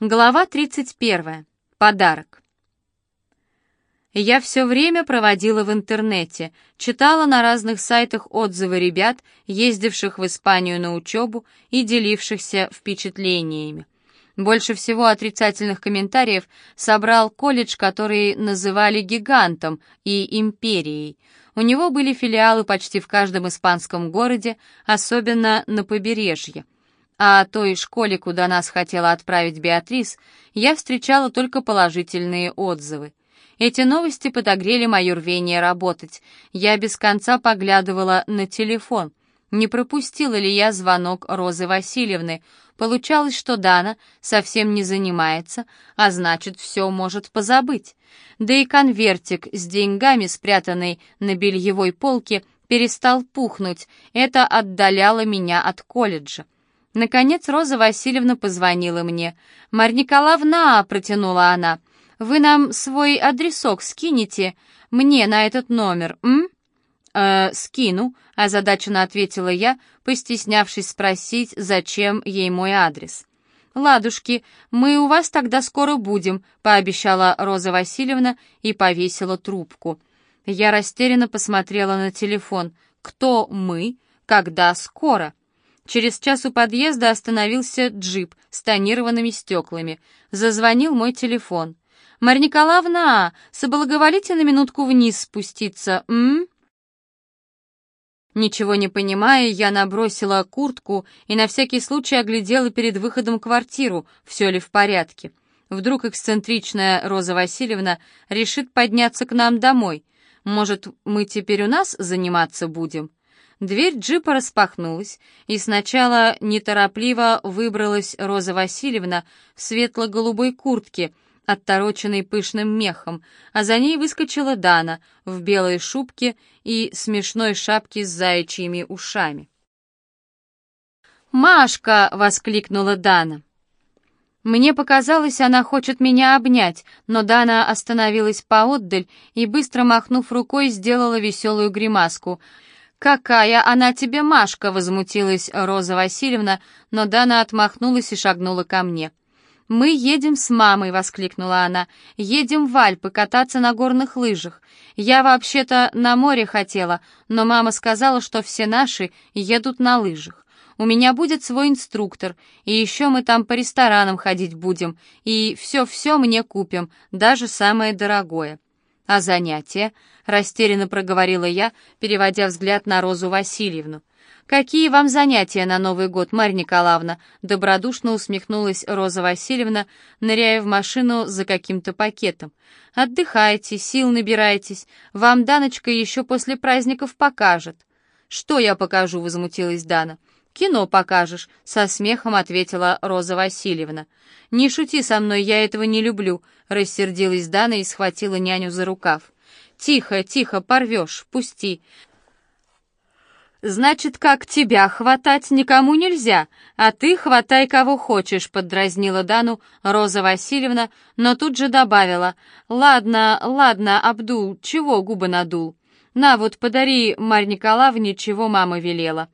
Глава 31. Подарок. Я все время проводила в интернете, читала на разных сайтах отзывы ребят, ездивших в Испанию на учебу и делившихся впечатлениями. Больше всего отрицательных комментариев собрал колледж, который называли гигантом и империей. У него были филиалы почти в каждом испанском городе, особенно на побережье. А о той школе, куда нас хотела отправить Беатрис, я встречала только положительные отзывы. Эти новости подогрели мое рвение работать. Я без конца поглядывала на телефон. Не пропустила ли я звонок Розы Васильевны? Получалось, что Дана совсем не занимается, а значит, все может позабыть. Да и конвертик с деньгами, спрятанный на бельевой полке, перестал пухнуть. Это отдаляло меня от колледжа. Наконец Роза Васильевна позвонила мне. «Марья Николаевна», — протянула она, — «вы нам свой адресок скинете мне на этот номер, м?» «Э, скину», — озадаченно ответила я, постеснявшись спросить, зачем ей мой адрес. «Ладушки, мы у вас тогда скоро будем», — пообещала Роза Васильевна и повесила трубку. Я растерянно посмотрела на телефон. «Кто мы? Когда скоро?» Через час у подъезда остановился джип с тонированными стеклами. Зазвонил мой телефон. «Марья Николаевна, соблаговолите на минутку вниз спуститься, м?» Ничего не понимая, я набросила куртку и на всякий случай оглядела перед выходом квартиру, все ли в порядке. Вдруг эксцентричная Роза Васильевна решит подняться к нам домой. Может, мы теперь у нас заниматься будем? Дверь джипа распахнулась, и сначала неторопливо выбралась Роза Васильевна в светло-голубой куртке, оттороченной пышным мехом, а за ней выскочила Дана в белой шубке и смешной шапке с заячьими ушами. «Машка!» — воскликнула Дана. Мне показалось, она хочет меня обнять, но Дана остановилась поотдаль и, быстро махнув рукой, сделала веселую гримаску — «Какая она тебе Машка!» — возмутилась Роза Васильевна, но Дана отмахнулась и шагнула ко мне. «Мы едем с мамой!» — воскликнула она. «Едем в Альпы кататься на горных лыжах. Я вообще-то на море хотела, но мама сказала, что все наши едут на лыжах. У меня будет свой инструктор, и еще мы там по ресторанам ходить будем, и все-все мне купим, даже самое дорогое». «А занятия?» — растерянно проговорила я, переводя взгляд на Розу Васильевну. «Какие вам занятия на Новый год, Марья Николаевна?» Добродушно усмехнулась Роза Васильевна, ныряя в машину за каким-то пакетом. «Отдыхайте, сил набирайтесь. Вам Даночка еще после праздников покажет». «Что я покажу?» — возмутилась Дана. «Кино покажешь», — со смехом ответила Роза Васильевна. «Не шути со мной, я этого не люблю», — рассердилась Дана и схватила няню за рукав. «Тихо, тихо, порвешь, пусти». «Значит, как тебя хватать никому нельзя, а ты хватай кого хочешь», — поддразнила Дану Роза Васильевна, но тут же добавила. «Ладно, ладно, Абдул, чего губы надул? На вот, подари Марь Николаевне, чего мама велела».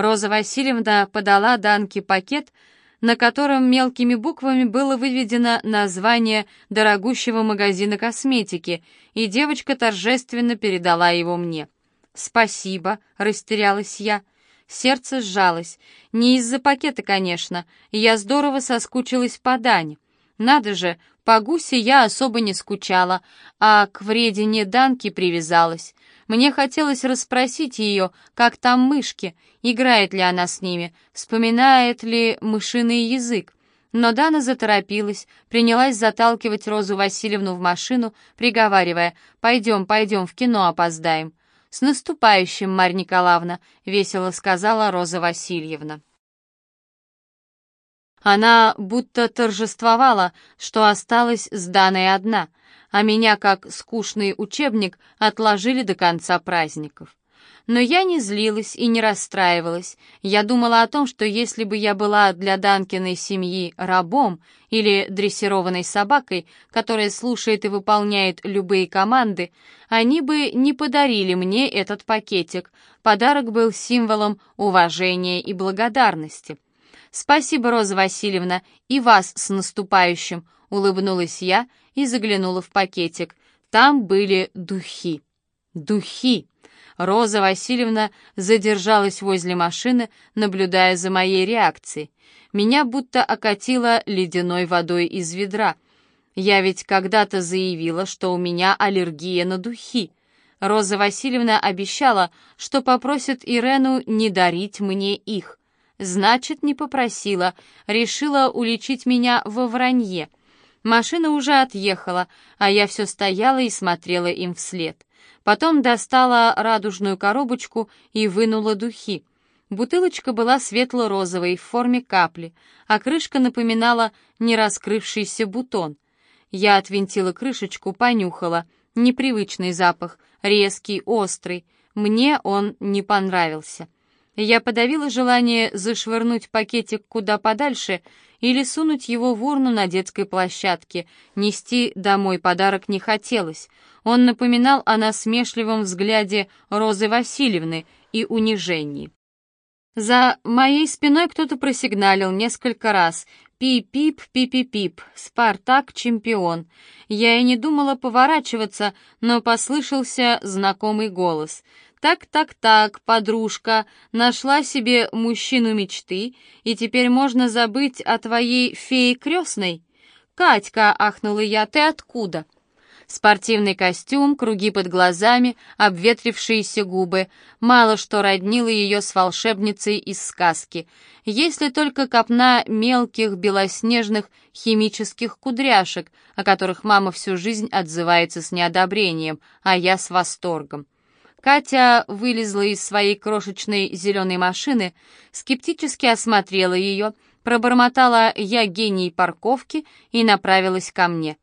Роза Васильевна подала Данке пакет, на котором мелкими буквами было выведено название дорогущего магазина косметики, и девочка торжественно передала его мне. «Спасибо», — растерялась я. Сердце сжалось. Не из-за пакета, конечно. Я здорово соскучилась по Дане. Надо же, по Гусе я особо не скучала, а к вредине Данки привязалась. Мне хотелось расспросить ее, как там мышки, играет ли она с ними, вспоминает ли мышиный язык. Но Дана заторопилась, принялась заталкивать Розу Васильевну в машину, приговаривая «Пойдем, пойдем, в кино опоздаем». «С наступающим, Марья Николаевна», — весело сказала Роза Васильевна. Она будто торжествовала, что осталась с Даной одна, а меня, как скучный учебник, отложили до конца праздников. Но я не злилась и не расстраивалась. Я думала о том, что если бы я была для Данкиной семьи рабом или дрессированной собакой, которая слушает и выполняет любые команды, они бы не подарили мне этот пакетик. Подарок был символом уважения и благодарности. «Спасибо, Роза Васильевна, и вас с наступающим!» — улыбнулась я и заглянула в пакетик. Там были духи. Духи! Роза Васильевна задержалась возле машины, наблюдая за моей реакцией. Меня будто окатило ледяной водой из ведра. Я ведь когда-то заявила, что у меня аллергия на духи. Роза Васильевна обещала, что попросит Ирену не дарить мне их. Значит, не попросила, решила уличить меня во вранье. Машина уже отъехала, а я все стояла и смотрела им вслед. Потом достала радужную коробочку и вынула духи. Бутылочка была светло-розовой, в форме капли, а крышка напоминала нераскрывшийся бутон. Я отвинтила крышечку, понюхала. Непривычный запах, резкий, острый. Мне он не понравился. Я подавила желание зашвырнуть пакетик куда подальше или сунуть его в урну на детской площадке. Нести домой подарок не хотелось. Он напоминал о насмешливом взгляде Розы Васильевны и унижении. За моей спиной кто-то просигналил несколько раз. «Пип-пип, пип-пип-пип, Спартак чемпион». Я и не думала поворачиваться, но послышался знакомый голос — «Так-так-так, подружка, нашла себе мужчину мечты, и теперь можно забыть о твоей фее крестной?» «Катька!» — ахнула я, «ты откуда?» Спортивный костюм, круги под глазами, обветрившиеся губы. Мало что роднило ее с волшебницей из сказки. Если только копна мелких белоснежных химических кудряшек, о которых мама всю жизнь отзывается с неодобрением, а я с восторгом. Катя вылезла из своей крошечной зеленой машины, скептически осмотрела ее, пробормотала «я гений парковки» и направилась ко мне.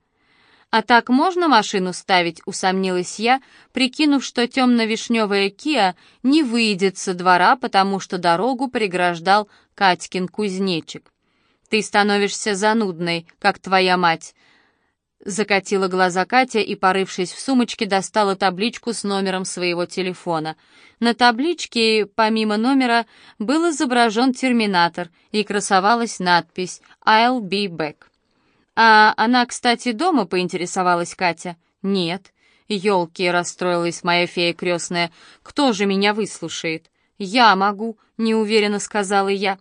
«А так можно машину ставить?» — усомнилась я, прикинув, что темно-вишневая Киа не выйдет со двора, потому что дорогу преграждал Катькин кузнечик. «Ты становишься занудной, как твоя мать», Закатила глаза Катя и, порывшись в сумочке, достала табличку с номером своего телефона. На табличке, помимо номера, был изображен терминатор и красовалась надпись «I'll be back». «А она, кстати, дома?» — поинтересовалась Катя. «Нет». «Елки!» — расстроилась моя фея крестная. «Кто же меня выслушает?» «Я могу», — неуверенно сказала я.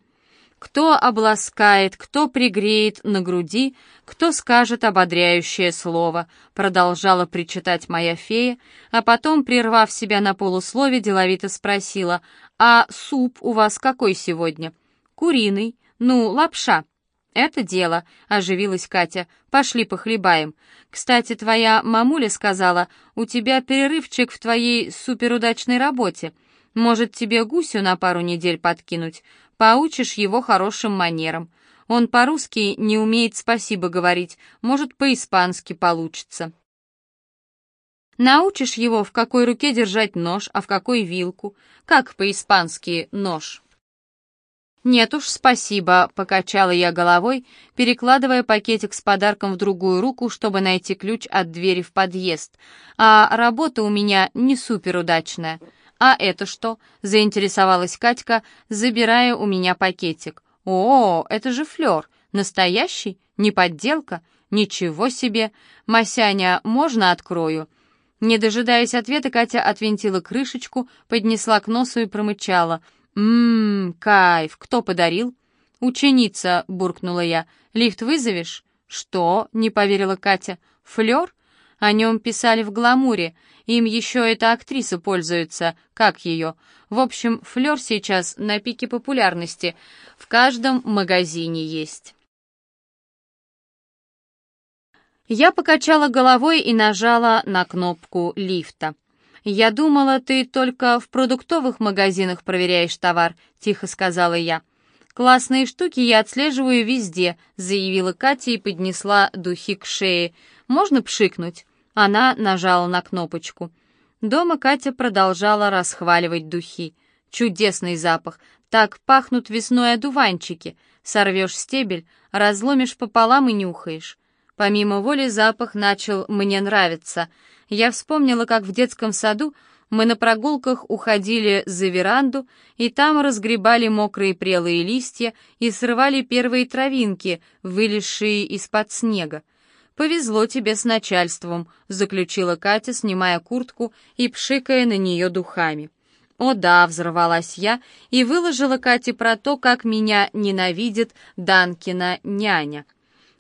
Кто обласкает, кто пригреет на груди, кто скажет ободряющее слово, продолжала причитать моя фея, а потом, прервав себя на полуслове, деловито спросила, «А суп у вас какой сегодня?» «Куриный. Ну, лапша». «Это дело», — оживилась Катя. «Пошли похлебаем. Кстати, твоя мамуля сказала, у тебя перерывчик в твоей суперудачной работе. Может, тебе гусю на пару недель подкинуть? Поучишь его хорошим манерам. Он по-русски не умеет спасибо говорить, может, по-испански получится. Научишь его, в какой руке держать нож, а в какой вилку. Как по-испански «нож». «Нет уж, спасибо», — покачала я головой, перекладывая пакетик с подарком в другую руку, чтобы найти ключ от двери в подъезд. «А работа у меня не суперудачная. «А это что?» — заинтересовалась Катька, забирая у меня пакетик. «О, это же флёр. Настоящий? Не подделка? Ничего себе! Масяня, можно открою?» Не дожидаясь ответа, Катя отвинтила крышечку, поднесла к носу и промычала. «Ммм, кайф! Кто подарил?» «Ученица», — буркнула я. «Лифт вызовешь?» «Что?» — не поверила Катя. «Флёр? О нем писали в гламуре. Им еще эта актриса пользуется. Как ее? В общем, флер сейчас на пике популярности. В каждом магазине есть. Я покачала головой и нажала на кнопку лифта. «Я думала, ты только в продуктовых магазинах проверяешь товар», — тихо сказала я. «Классные штуки я отслеживаю везде», — заявила Катя и поднесла духи к шее. «Можно пшикнуть?» Она нажала на кнопочку. Дома Катя продолжала расхваливать духи. Чудесный запах. Так пахнут весной одуванчики. Сорвешь стебель, разломишь пополам и нюхаешь. Помимо воли запах начал мне нравиться. Я вспомнила, как в детском саду Мы на прогулках уходили за веранду, и там разгребали мокрые прелые листья и срывали первые травинки, вылезшие из-под снега. «Повезло тебе с начальством», — заключила Катя, снимая куртку и пшикая на нее духами. «О да», — взорвалась я и выложила Кате про то, как меня ненавидит Данкина няня.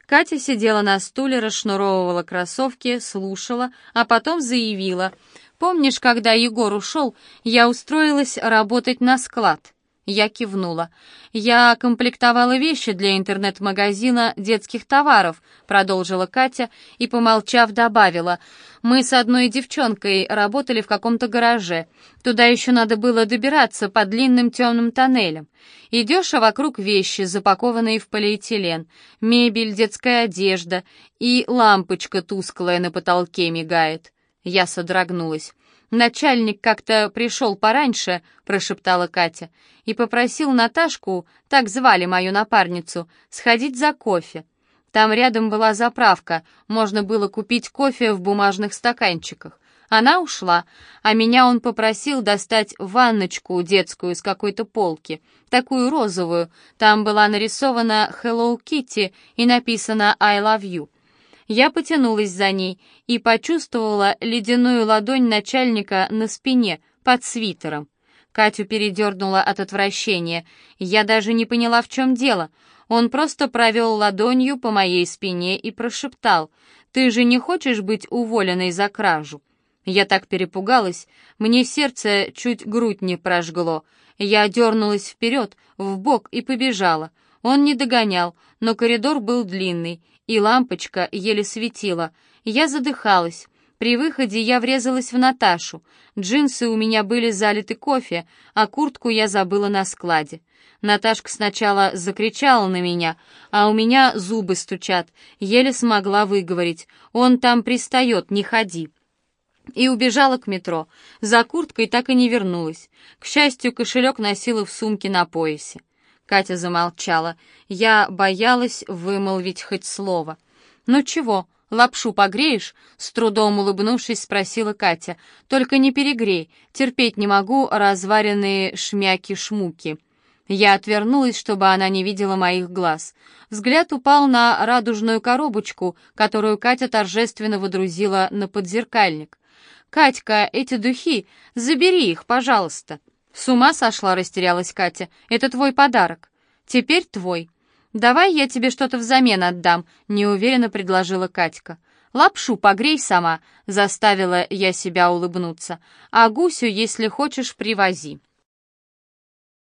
Катя сидела на стуле, расшнуровывала кроссовки, слушала, а потом заявила — Помнишь, когда Егор ушел, я устроилась работать на склад?» Я кивнула. «Я комплектовала вещи для интернет-магазина детских товаров», продолжила Катя и, помолчав, добавила. «Мы с одной девчонкой работали в каком-то гараже. Туда еще надо было добираться по длинным темным тоннелям. Идешь, а вокруг вещи, запакованные в полиэтилен, мебель, детская одежда и лампочка тусклая на потолке мигает. Я содрогнулась. «Начальник как-то пришел пораньше», — прошептала Катя, «и попросил Наташку, так звали мою напарницу, сходить за кофе. Там рядом была заправка, можно было купить кофе в бумажных стаканчиках. Она ушла, а меня он попросил достать ванночку детскую с какой-то полки, такую розовую. Там была нарисована Hello Kitty и написано I love you. Я потянулась за ней и почувствовала ледяную ладонь начальника на спине, под свитером. Катю передернула от отвращения. Я даже не поняла, в чем дело. Он просто провел ладонью по моей спине и прошептал, «Ты же не хочешь быть уволенной за кражу?» Я так перепугалась, мне сердце чуть грудь не прожгло. Я дернулась вперед, в бок и побежала. Он не догонял, но коридор был длинный, и лампочка еле светила. Я задыхалась. При выходе я врезалась в Наташу. Джинсы у меня были залиты кофе, а куртку я забыла на складе. Наташка сначала закричала на меня, а у меня зубы стучат. Еле смогла выговорить. «Он там пристает, не ходи» и убежала к метро. За курткой так и не вернулась. К счастью, кошелек носила в сумке на поясе. Катя замолчала. Я боялась вымолвить хоть слово. «Ну чего, лапшу погреешь?» С трудом улыбнувшись, спросила Катя. «Только не перегрей, терпеть не могу разваренные шмяки-шмуки». Я отвернулась, чтобы она не видела моих глаз. Взгляд упал на радужную коробочку, которую Катя торжественно водрузила на подзеркальник. «Катька, эти духи, забери их, пожалуйста». «С ума сошла», — растерялась Катя. «Это твой подарок. Теперь твой. Давай я тебе что-то взамен отдам», — неуверенно предложила Катька. «Лапшу погрей сама», — заставила я себя улыбнуться. «А гусю, если хочешь, привози».